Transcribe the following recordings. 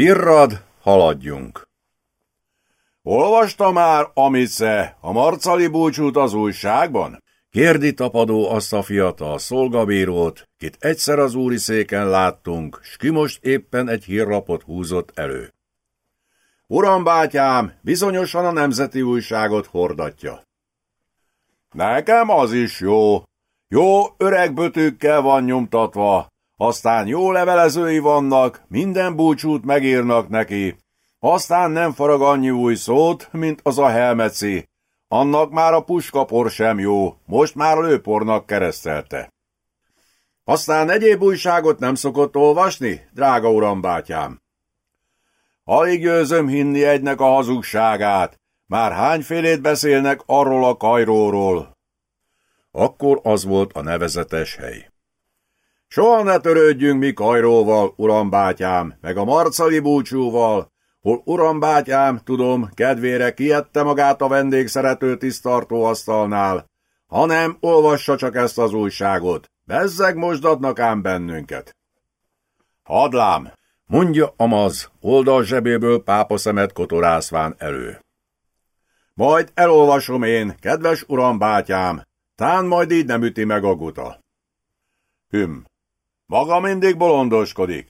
Virrad, haladjunk! Olvasta már, Amice, a marcali búcsút az újságban? Kérdi tapadó azt a fiatal szolgabírót, kit egyszer az úri széken láttunk, s ki most éppen egy hírlapot húzott elő. Uram bátyám, bizonyosan a nemzeti újságot hordatja. Nekem az is jó. Jó öreg bötőkkel van nyomtatva, aztán jó levelezői vannak, minden búcsút megírnak neki, aztán nem farag annyi új szót, mint az a helmeci. Annak már a puskapor sem jó, most már lőpornak keresztelte. Aztán egyéb újságot nem szokott olvasni, drága uram bátyám? Alig győzöm hinni egynek a hazugságát, már hányfélét beszélnek arról a kajróról. Akkor az volt a nevezetes hely. Soha ne törődjünk mi Kajróval, uram bátyám, meg a marcali búcsúval, hol uram bátyám, tudom, kedvére kiette magát a vendégszerető tisztartó asztalnál, hanem olvassa csak ezt az újságot, bezzeg mosdatnak ám bennünket. Hadlám, mondja Amaz, oldal zsebéből pápa szemet kotorászván elő. Majd elolvasom én, kedves uram bátyám, tán majd így nem üti meg a guta. Hüm, maga mindig bolondoskodik.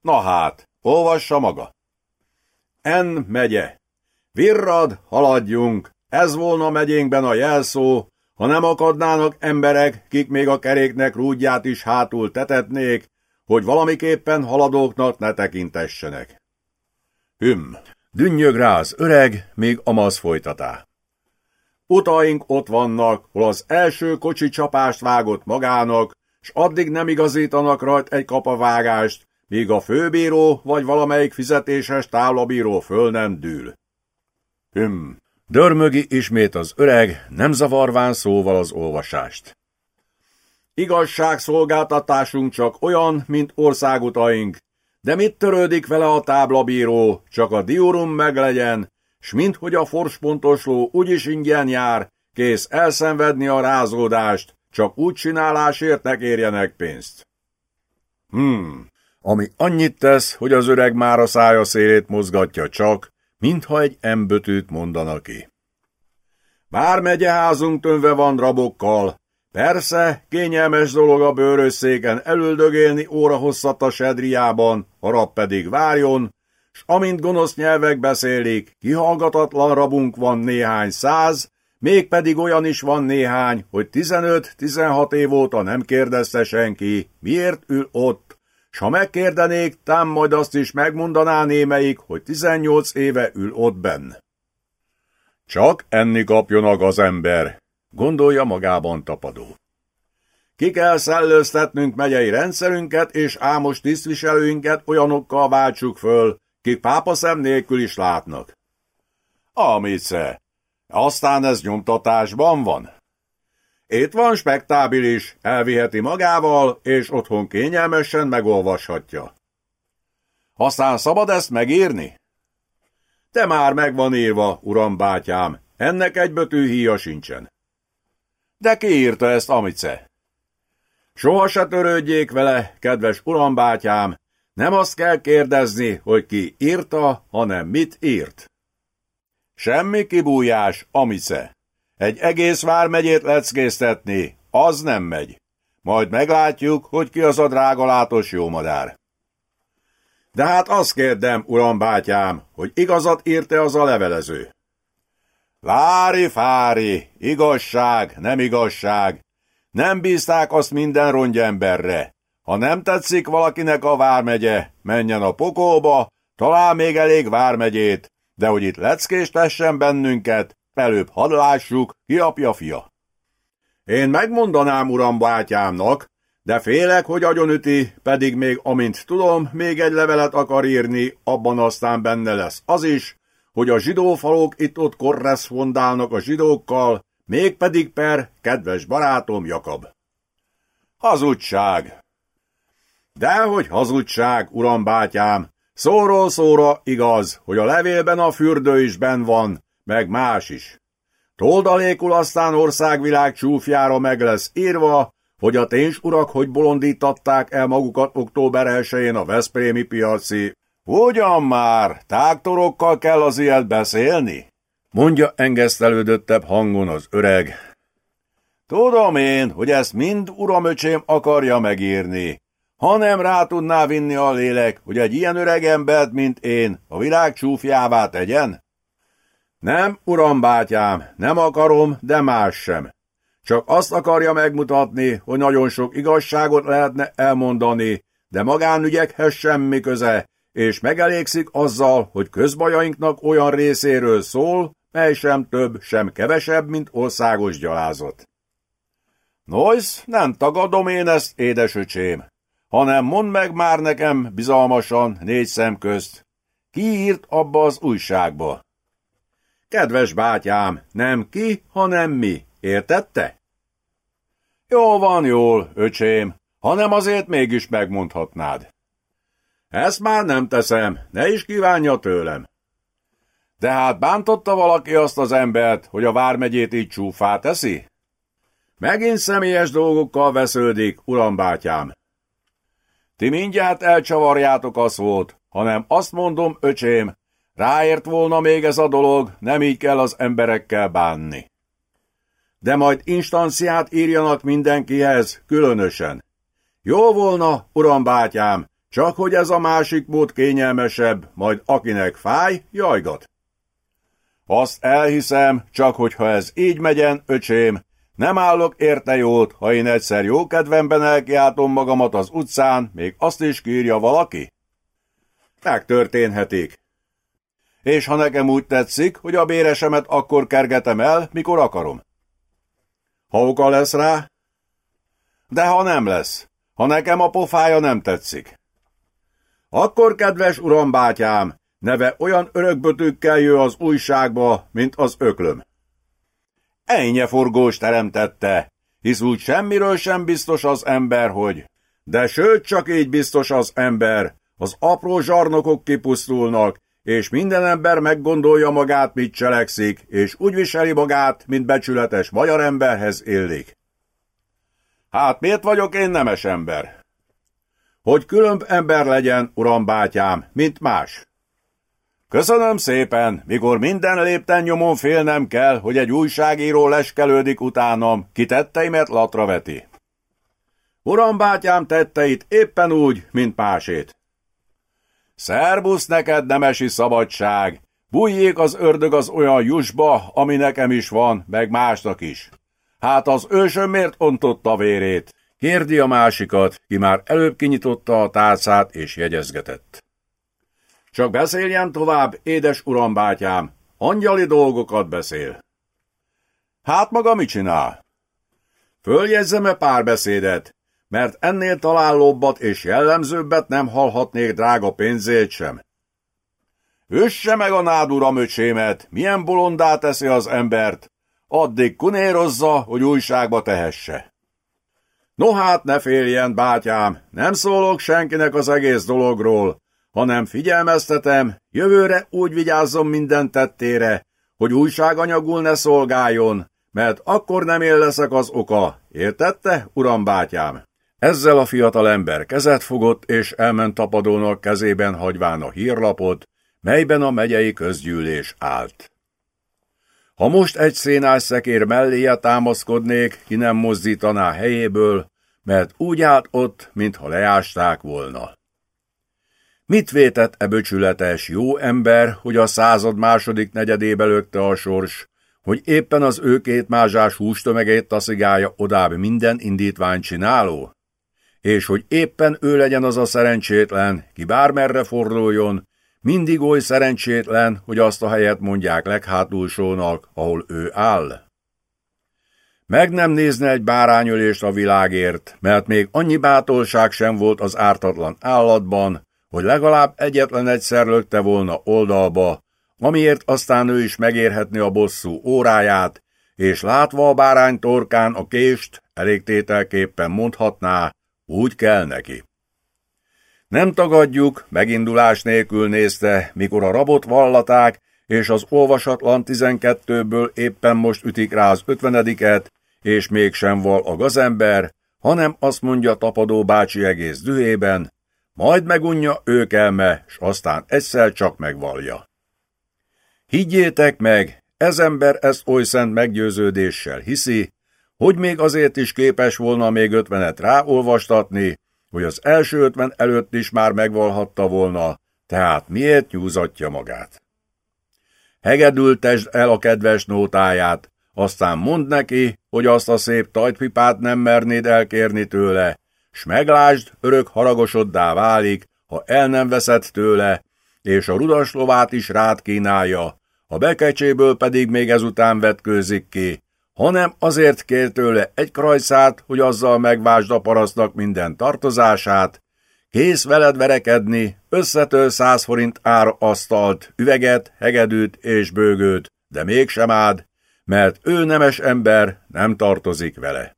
Na hát, olvassa maga. En megye. Virrad, haladjunk. Ez volna megyénkben a jelszó, ha nem akadnának emberek, kik még a keréknek rúdját is hátul tetetnék, hogy valamiképpen haladóknak ne tekintessenek. Hüm, dünnyög rá az öreg, még Amaz folytatá. Utaink ott vannak, hol az első kocsi csapást vágott magának, s addig nem igazítanak rajt egy kapavágást, míg a főbíró vagy valamelyik fizetéses táblabíró föl nem dől. Hm, dörmögi ismét az öreg, nem zavarván szóval az olvasást. Igazságszolgáltatásunk csak olyan, mint országutaink, de mit törődik vele a táblabíró, csak a diurum meglegyen, s minthogy a forspontosló úgyis ingyen jár, kész elszenvedni a rázódást, csak úgy csinálásért ne kérjenek pénzt. Hmm, ami annyit tesz, hogy az öreg már a szája szélét mozgatja csak, mintha egy embötűt mondana ki. Bár megyeházunk tönve van rabokkal, persze, kényelmes dolog a bőrösszéken elüldögélni óra hosszat a sedriában, a rab pedig várjon, s amint gonosz nyelvek beszélik, kihallgatatlan rabunk van néhány száz, Mégpedig olyan is van néhány, hogy 15-16 év óta nem kérdezte senki, miért ül ott, s ha megkérdenék, tám majd azt is megmondaná némelyik, hogy 18 éve ül ott benn. Csak enni kapjon az ember, gondolja magában tapadó. Ki kell szellőztetnünk megyei rendszerünket, és ámos tisztviselőinket olyanokkal váltsuk föl, kik pápaszem nélkül is látnak. Amice, aztán ez nyomtatásban van. Itt van spektábilis, elviheti magával, és otthon kényelmesen megolvashatja. Aztán szabad ezt megírni? Te már megvan írva, uram bátyám, ennek egy bötű híja sincsen. De ki írta ezt, Amice? Soha se törődjék vele, kedves uram bátyám, nem azt kell kérdezni, hogy ki írta, hanem mit írt. Semmi kibújás, Amice. Egy egész vármegyét leckésztetni, az nem megy. Majd meglátjuk, hogy ki az a drága látos jómadár. De hát azt kérdem, uram bátyám, hogy igazat írte az a levelező. Lári fári, igazság, nem igazság. Nem bízták azt minden rongyemberre. Ha nem tetszik valakinek a vármegye, menjen a pokóba, talál még elég vármegyét, de hogy itt leckéstessen bennünket, előbb hadd lássuk, ki apja fia. Én megmondanám uram bátyámnak, de félek, hogy agyonüti, pedig még amint tudom, még egy levelet akar írni, abban aztán benne lesz az is, hogy a zsidófalók itt-ott korreszpondálnak a zsidókkal, mégpedig per kedves barátom Jakab. Hazudság! Dehogy hazudság, uram bátyám, Szóról szóra igaz, hogy a levélben a fürdő is ben van, meg más is. Toldalékul aztán országvilág csúfjára meg lesz írva, hogy a téns urak hogy bolondítatták el magukat október 1-én a Veszprémi piaci Ugyan már, táktorokkal kell az ilyet beszélni? Mondja engesztelődöttebb hangon az öreg. Tudom én, hogy ezt mind uramöcsém akarja megírni. Ha nem rá tudná vinni a lélek, hogy egy ilyen öreg embert, mint én, a világ csúfjává tegyen? Nem, uram bátyám, nem akarom, de más sem. Csak azt akarja megmutatni, hogy nagyon sok igazságot lehetne elmondani, de magánügyekhez semmi köze, és megelégszik azzal, hogy közbajainknak olyan részéről szól, mely sem több, sem kevesebb, mint országos gyalázat. Nois, nem tagadom én ezt, édesöcsém, hanem mondd meg már nekem bizalmasan, négy szem közt. Ki írt abba az újságba? Kedves bátyám, nem ki, hanem mi, értette? Jól van, jól, öcsém, hanem azért mégis megmondhatnád. Ezt már nem teszem, ne is kívánja tőlem. De hát bántotta valaki azt az embert, hogy a vármegyét így csúfá teszi? Megint személyes dolgokkal vesződik, uram bátyám. Ti mindjárt elcsavarjátok a szót, hanem azt mondom, öcsém, ráért volna még ez a dolog, nem így kell az emberekkel bánni. De majd instanciát írjanak mindenkihez, különösen. Jó volna, uram bátyám, csak hogy ez a másik mód kényelmesebb, majd akinek fáj, jajgat. Azt elhiszem, csak hogyha ez így megyen, öcsém, nem állok érte jót, ha én egyszer jó kedvemben elkiáltom magamat az utcán, még azt is kírja valaki? Megtörténhetik. És ha nekem úgy tetszik, hogy a béresemet akkor kergetem el, mikor akarom. Ha oka lesz rá? De ha nem lesz, ha nekem a pofája nem tetszik. Akkor, kedves uram bátyám, neve olyan örökbötőkkel jő az újságba, mint az öklöm. Ennyi forgós teremtette, hisz úgy semmiről sem biztos az ember, hogy... De sőt, csak így biztos az ember, az apró zsarnokok kipusztulnak, és minden ember meggondolja magát, mit cselekszik, és úgy viseli magát, mint becsületes magyar emberhez illik. Hát miért vagyok én nemes ember? Hogy különb ember legyen, uram bátyám, mint más. Köszönöm szépen, mikor minden lépten nyomon félnem kell, hogy egy újságíró leskelődik utánam, kitetteimet latra veti. Uram bátyám tetteit éppen úgy, mint másét. Szerbusz neked, nemesi szabadság! Bújjék az ördög az olyan jusba, ami nekem is van, meg másnak is. Hát az ősöm miért ontotta vérét? Kérdi a másikat, ki már előbb kinyitotta a tálcát és jegyezgetett. Csak beszéljen tovább, édes uram bátyám, angyali dolgokat beszél. Hát maga mit csinál? Följegyzem-e párbeszédet, mert ennél találóbbat és jellemzőbbet nem hallhatnék drága pénzét sem. Üsse meg a nád uram öcsémet, milyen bolondá teszi az embert, addig kunérozza, hogy újságba tehesse. No hát ne féljen, bátyám, nem szólok senkinek az egész dologról, hanem figyelmeztetem, jövőre úgy vigyázzon minden tettére, hogy újságanyagul ne szolgáljon, mert akkor nem én leszek az oka, értette, uram bátyám? Ezzel a fiatal ember kezet fogott, és elment tapadónak kezében hagyván a hírlapot, melyben a megyei közgyűlés állt. Ha most egy szénás szekér melléje támaszkodnék, ki nem mozdítaná helyéből, mert úgy állt ott, mintha leásták volna. Mit vétett e böcsületes jó ember, hogy a század második negyedébe lökte a sors, hogy éppen az ő két mázsás hústömegét taszigálja odább minden indítvány csináló? És hogy éppen ő legyen az a szerencsétlen, ki bármerre forduljon, mindig oly szerencsétlen, hogy azt a helyet mondják leghátulsónak, ahol ő áll. Meg nem nézne egy bárányölést a világért, mert még annyi bátorság sem volt az ártatlan állatban, hogy legalább egyetlen egyszer lökte volna oldalba, amiért aztán ő is megérhetni a bosszú óráját, és látva a bárány torkán a kést, elégtételképpen mondhatná, úgy kell neki. Nem tagadjuk, megindulás nélkül nézte, mikor a rabot vallaták, és az olvasatlan tizenkettőből éppen most ütik rá az ötvenediket, és mégsem val a gazember, hanem azt mondja tapadó bácsi egész dühében, majd megunja őkelme, s aztán egyszer csak megvalja. Higgyétek meg, ez ember ezt oly szent meggyőződéssel hiszi, hogy még azért is képes volna még ötvenet ráolvastatni, hogy az első ötven előtt is már megvalhatta volna, tehát miért nyúzatja magát? Hegedültesd el a kedves nótáját, aztán mondd neki, hogy azt a szép tajtpipát nem mernéd elkérni tőle, s meglásd, örök haragosoddá válik, ha el nem veszed tőle, és a rudas lovát is rád kínálja, a bekecséből pedig még ezután vetkőzik ki, hanem azért kér tőle egy krajszát, hogy azzal megvásd a parasztnak minden tartozását, kész veled verekedni, összetől száz forint ár asztalt, üveget, hegedűt és bőgőt, de mégsem ád, mert ő nemes ember, nem tartozik vele.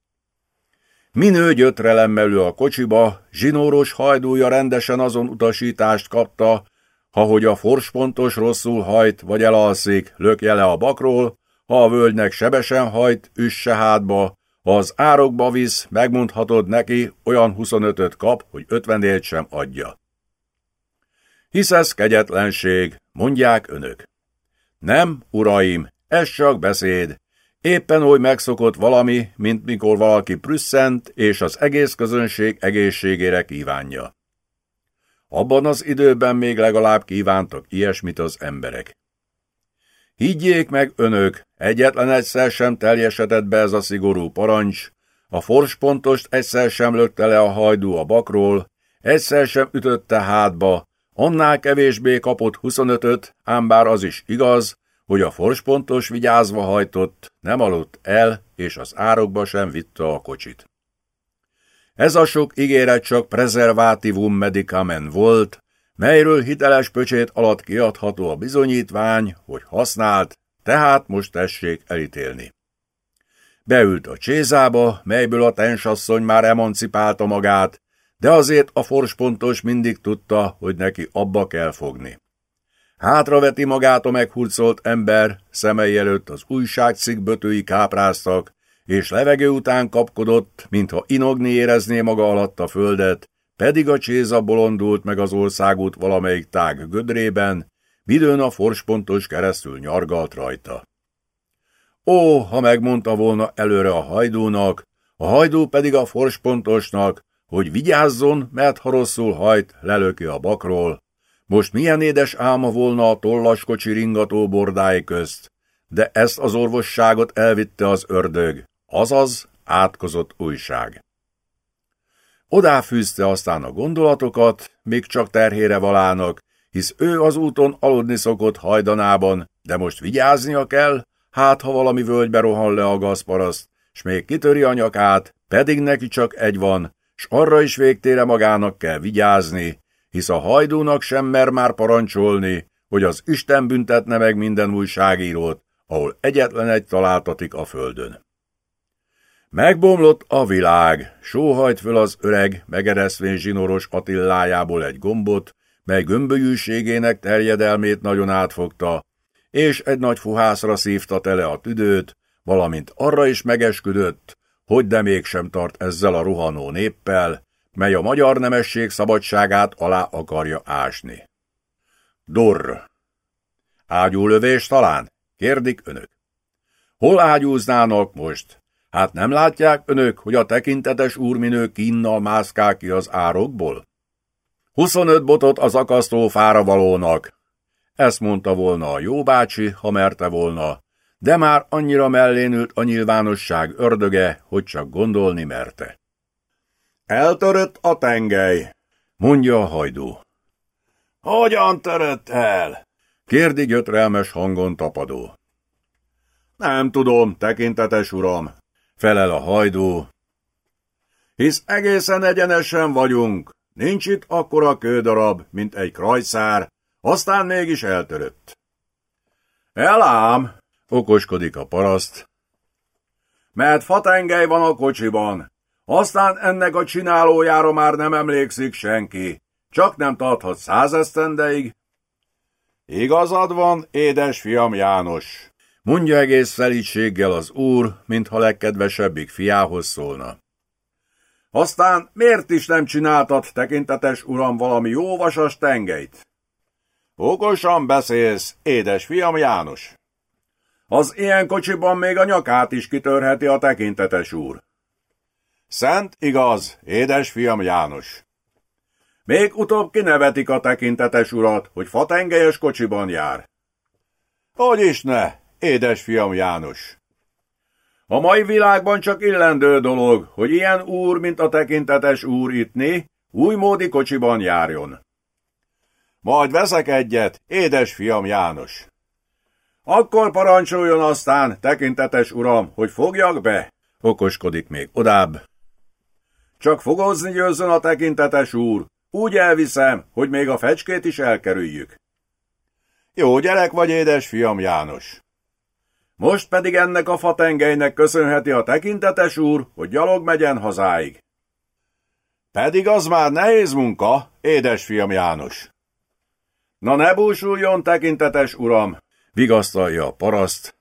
Minő gyötrelemmelő a kocsiba, zsinóros hajdúja rendesen azon utasítást kapta, ha hogy a forspontos rosszul hajt vagy elalszik, lökje le a bakról, ha a völgynek sebesen hajt, üsse hátba, ha az árokba visz, megmondhatod neki, olyan 25-öt kap, hogy 50 sem adja. Hisz ez kegyetlenség, mondják önök. Nem, uraim, ez csak beszéd. Éppen oly megszokott valami, mint mikor valaki prüsszent, és az egész közönség egészségére kívánja. Abban az időben még legalább kívántak ilyesmit az emberek. Higgyék meg önök, egyetlen egyszer sem teljesedett be ez a szigorú parancs, a forspontost egyszer sem lökte le a hajdú a bakról, egyszer sem ütötte hátba, annál kevésbé kapott 25-öt, ám bár az is igaz, hogy a forspontos vigyázva hajtott, nem aludt el, és az árokba sem vitte a kocsit. Ez a sok ígéret csak prezervátívum medikamen volt, melyről hiteles pöcsét alatt kiadható a bizonyítvány, hogy használt, tehát most tessék elítélni. Beült a csézába, melyből a tensasszony már emancipálta magát, de azért a forspontos mindig tudta, hogy neki abba kell fogni. Hátraveti magát a meghurcolt ember, szemei előtt az újságcikk bötői kápráztak, és levegő után kapkodott, mintha inogni érezné maga alatt a földet, pedig a cséza bolondult meg az országút valamelyik tág gödrében, midőn a forspontos keresztül nyargalt rajta. Ó, ha megmondta volna előre a hajdúnak, a hajdú pedig a forspontosnak, hogy vigyázzon, mert ha rosszul hajt, lelöki a bakról. Most milyen édes álma volna a tollaskocsi ringató bordái közt, de ezt az orvosságot elvitte az ördög, azaz átkozott újság. Odáfűzte aztán a gondolatokat, még csak terhére valának, hisz ő az úton aludni szokott hajdanában, de most vigyáznia kell, hát ha valami völgybe rohan le a gazparaszt, s még kitöri a nyakát, pedig neki csak egy van, s arra is végtére magának kell vigyázni, hisz a hajdúnak sem mer már parancsolni, hogy az Isten büntetne meg minden újságírót, ahol egyetlen egy találtatik a földön. Megbomlott a világ, sóhajt föl az öreg, megereszvén zsinoros Attillájából egy gombot, mely gömbölyűségének terjedelmét nagyon átfogta, és egy nagy fuhászra szívta tele a tüdőt, valamint arra is megesküdött, hogy de mégsem tart ezzel a ruhanó néppel, mely a magyar nemesség szabadságát alá akarja ásni. Dorr. Ágyúlövés talán? Kérdik önök. Hol ágyúznának most? Hát nem látják önök, hogy a tekintetes úrminő kinnal mászkál ki az árokból? 25 botot az akasztó fára valónak. Ezt mondta volna a jó bácsi, ha merte volna, de már annyira mellénült a nyilvánosság ördöge, hogy csak gondolni merte. Eltörött a tengely, mondja a hajdú. Hogyan törött el? kérdi gyötrelmes hangon tapadó. Nem tudom, tekintetes uram, felel a hajdú. Hisz egészen egyenesen vagyunk, nincs itt akkora kődarab, mint egy krajszár, aztán mégis eltörött. Elám, okoskodik a paraszt. Mert fatengely van a kocsiban, aztán ennek a csinálójára már nem emlékszik senki, csak nem tarthat százesztendeig. Igazad van, édes fiam János, mondja egész szelítséggel az úr, mintha legkedvesebbik fiához szólna. Aztán miért is nem csináltat, tekintetes uram, valami jóvasas tengelyt? Okosan beszélsz, édes fiam János. Az ilyen kocsiban még a nyakát is kitörheti a tekintetes úr. Szent igaz, édes fiam János. Még utóbb kinevetik a tekintetes urat, hogy fatengelyes kocsiban jár. Hogy is ne, édes fiam János. A mai világban csak illendő dolog, hogy ilyen úr, mint a tekintetes úr ittni, újmódi kocsiban járjon. Majd veszek egyet, édes fiam János. Akkor parancsoljon aztán, tekintetes uram, hogy fogjak be, okoskodik még odább. Csak fogozni győzzön a tekintetes úr, úgy elviszem, hogy még a fecskét is elkerüljük. Jó gyerek vagy, édes fiam János. Most pedig ennek a fatengelynek köszönheti a tekintetes úr, hogy gyalog megyen hazáig. Pedig az már nehéz munka, édes fiam János. Na ne búsuljon, tekintetes uram, vigasztalja a paraszt.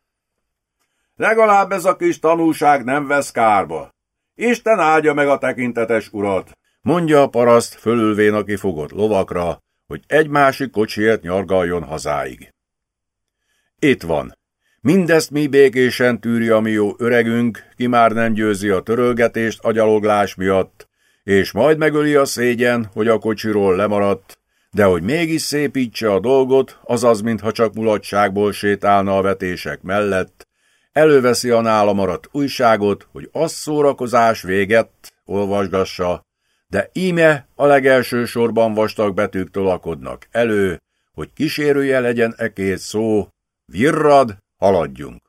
Legalább ez a kis tanúság nem vesz kárba. Isten áldja meg a tekintetes urat, mondja a paraszt fölülvén a kifogott lovakra, hogy egy másik kocsiért nyargaljon hazáig. Itt van. Mindezt mi békésen tűri a mi jó öregünk, ki már nem győzi a törölgetést a gyaloglás miatt, és majd megöli a szégyen, hogy a kocsiról lemaradt, de hogy mégis szépítse a dolgot, azaz, mintha csak mulatságból sétálna a vetések mellett, előveszi a nála maradt újságot, hogy az szórakozás véget olvasgassa, de íme a legelső sorban vastag betűk tolakodnak elő, hogy kísérője legyen e két szó, virrad, haladjunk.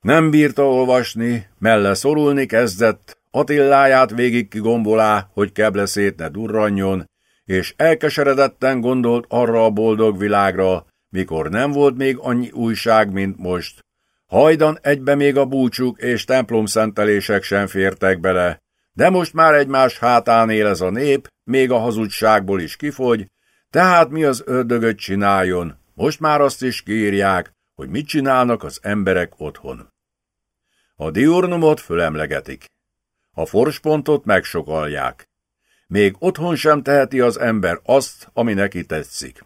Nem bírta olvasni, melle szorulni kezdett, Attilláját végig kigombolá, hogy kebleszét ne durranjon, és elkeseredetten gondolt arra a boldog világra, mikor nem volt még annyi újság, mint most. Hajdan egybe még a búcsúk és templomszentelések sem fértek bele, de most már egymás hátán él ez a nép, még a hazugságból is kifogy, tehát mi az ördögöt csináljon, most már azt is kiírják, hogy mit csinálnak az emberek otthon. A diurnumot fölemlegetik. A forspontot megsokalják. Még otthon sem teheti az ember azt, ami neki tetszik.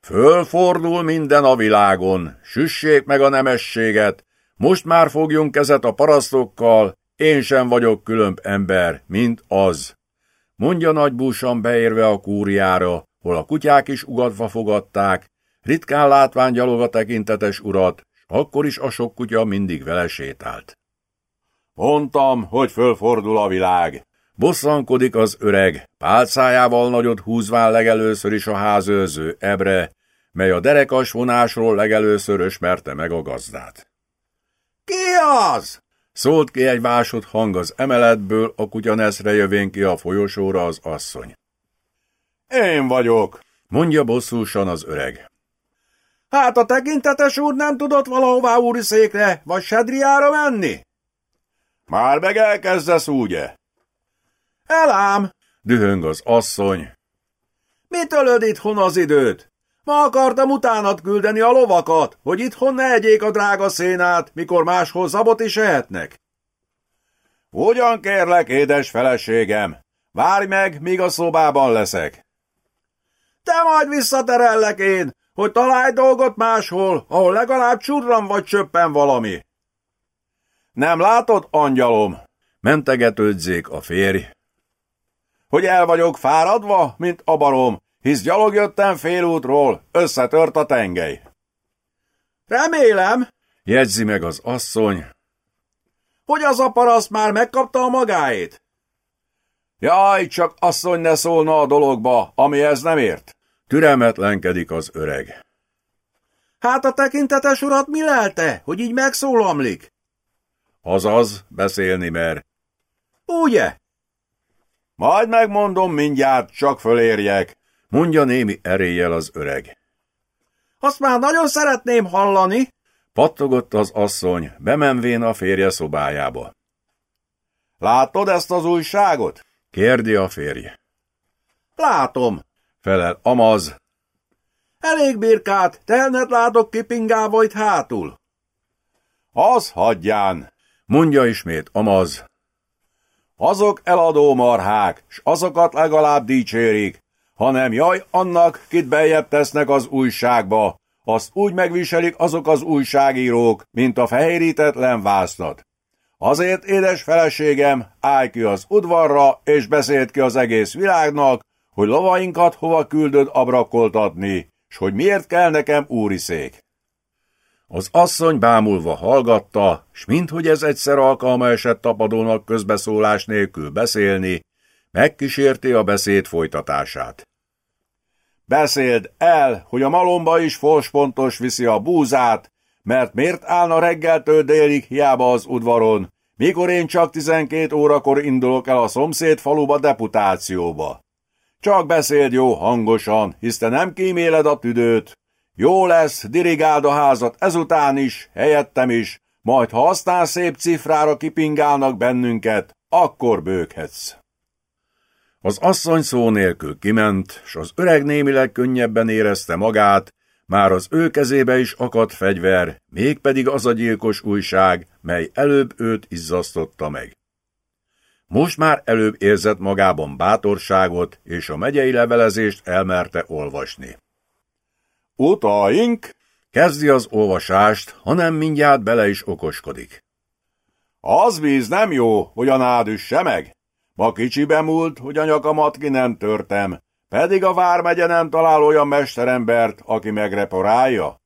Fölfordul minden a világon, süssék meg a nemességet, most már fogjunk kezet a parasztokkal, én sem vagyok különb ember, mint az. Mondja nagybúsan beérve a kúriára, hol a kutyák is ugatva fogadták, ritkán látván gyalog a tekintetes urat, s akkor is a sok kutya mindig vele sétált. Mondtam, hogy fölfordul a világ. Bosszankodik az öreg, pálcájával nagyot húzván legelőször is a házőrző ebre, mely a derekas vonásról legelőször ösmerte meg a gazdát. Ki az? Szólt ki egy másod hang az emeletből, a kutyaneszre jövén ki a folyosóra az asszony. Én vagyok, mondja bosszúsan az öreg. Hát a tekintetes úr nem tudott valahová úri székre, vagy sedriára menni? Már meg elkezdesz, ugye? Elám, dühöng az asszony. Mit ölöd itthon az időt? Ma akartam utánat küldeni a lovakat, hogy itthon ne egyék a drága szénát, mikor máshol zabot is ehetnek. Ugyan kérlek, édes feleségem, várj meg, míg a szobában leszek. Te majd visszaterellek én, hogy találj dolgot máshol, ahol legalább csurran vagy csöppen valami. Nem látod, angyalom? Mentegetődzék a férj. Hogy el vagyok fáradva, mint a barom, hisz gyalog jöttem félútról, összetört a tengely. Remélem, jegyzi meg az asszony, hogy az a paraszt már megkapta a magáét. Jaj, csak asszony ne szólna a dologba, amihez nem ért. Türelmetlenkedik az öreg. Hát a tekintetes urat mi lelte, hogy így megszólamlik? Azaz, beszélni mer. Ugye? Majd megmondom mindjárt, csak fölérjek, mondja némi eréllyel az öreg. Azt már nagyon szeretném hallani, pattogott az asszony, bemenvén a férje szobájába. Látod ezt az újságot? kérdi a férje. Látom, felel Amaz. Elég birkát, telnet látok kipingálva itt hátul. Az hagyján, mondja ismét Amaz. Azok eladó marhák, s azokat legalább dicsérik, hanem jaj annak, kit beljebb tesznek az újságba, azt úgy megviselik azok az újságírók, mint a fehérítetlen vásznat. Azért, édes feleségem, állj ki az udvarra, és beszélt ki az egész világnak, hogy lovainkat hova küldöd abrakoltatni, s hogy miért kell nekem úriszék. Az asszony bámulva hallgatta, s minthogy ez egyszer alkalma esett tapadónak közbeszólás nélkül beszélni, megkísérti a beszéd folytatását. Beszéld el, hogy a malomba is forspontos viszi a búzát, mert miért állna reggeltől délig hiába az udvaron, mikor én csak 12 órakor indulok el a szomszéd faluba deputációba. Csak beszéld jó hangosan, hisz te nem kíméled a tüdőt. Jó lesz, dirigáld a házat ezután is, helyettem is, majd ha aztán szép cifrára kipingálnak bennünket, akkor bőghetsz. Az asszony szó nélkül kiment, s az öreg némileg könnyebben érezte magát, már az ő kezébe is akadt fegyver, mégpedig az a gyilkos újság, mely előbb őt izzasztotta meg. Most már előbb érzett magában bátorságot, és a megyei levelezést elmerte olvasni. Utaink! Kezdi az olvasást, hanem mindjárt bele is okoskodik. Az víz nem jó, hogy a nád üsse meg. Ma kicsibe múlt, hogy a nyakamat ki nem törtem, pedig a vármegye nem talál olyan mesterembert, aki megreporálja.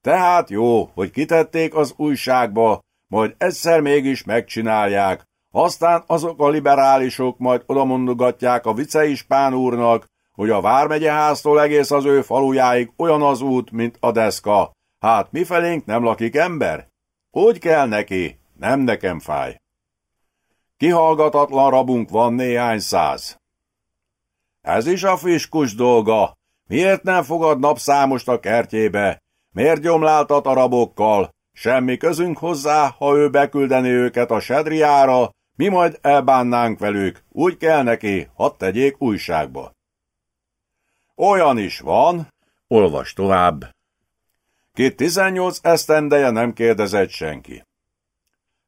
Tehát jó, hogy kitették az újságba, majd egyszer mégis megcsinálják, aztán azok a liberálisok majd odamondogatják a viceispán úrnak, hogy a Vármegyeháztól egész az ő falujáig olyan az út, mint a deszka. Hát mifelénk nem lakik ember? Úgy kell neki, nem nekem fáj. Kihallgatatlan rabunk van néhány száz. Ez is a fiskus dolga. Miért nem fogad napszámost a kertjébe? Miért gyomláltat a rabokkal? Semmi közünk hozzá, ha ő beküldeni őket a sedriára, mi majd elbánnánk velük, úgy kell neki, hadd tegyék újságba. Olyan is van, olvas tovább. Ki 18 esztendeje nem kérdezett senki.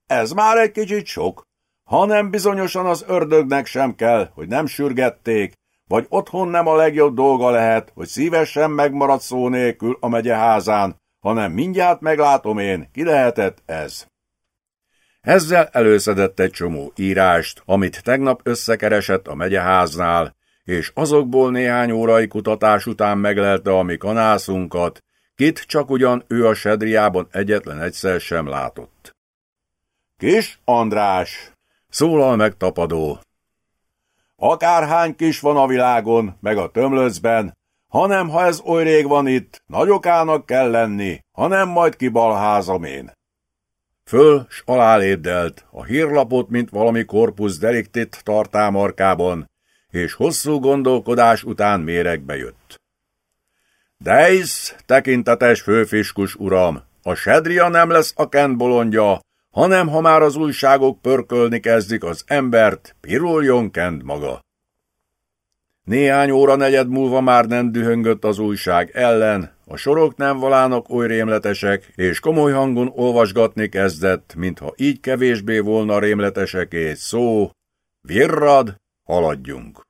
Ez már egy kicsit sok, hanem bizonyosan az ördögnek sem kell, hogy nem sürgették, vagy otthon nem a legjobb dolga lehet, hogy szívesen megmarad szó nélkül a megye házán, hanem mindjárt meglátom én, ki lehetett ez. Ezzel előszedett egy csomó írást, amit tegnap összekeresett a megyeháznál, és azokból néhány órai kutatás után meglelte a mi kanászunkat, kit csak ugyan ő a sedriában egyetlen egyszer sem látott. Kis András, szólal meg tapadó. Akárhány kis van a világon, meg a tömlöcben, hanem ha ez oly rég van itt, nagyokának kell lenni, hanem majd kibalházom én. Föl s alálépdelt, a hírlapot, mint valami korpusz deliktit tartámarkában, és hosszú gondolkodás után méregbe jött. Dejsz, tekintetes főfiskus uram, a sedria nem lesz a kent bolondja, hanem ha már az újságok pörkölni kezdik az embert, piruljon kent maga. Néhány óra negyed múlva már nem dühöngött az újság ellen, a sorok nem valának oly rémletesek, és komoly hangon olvasgatni kezdett, mintha így kevésbé volna rémleteseké szó. Virrad, haladjunk!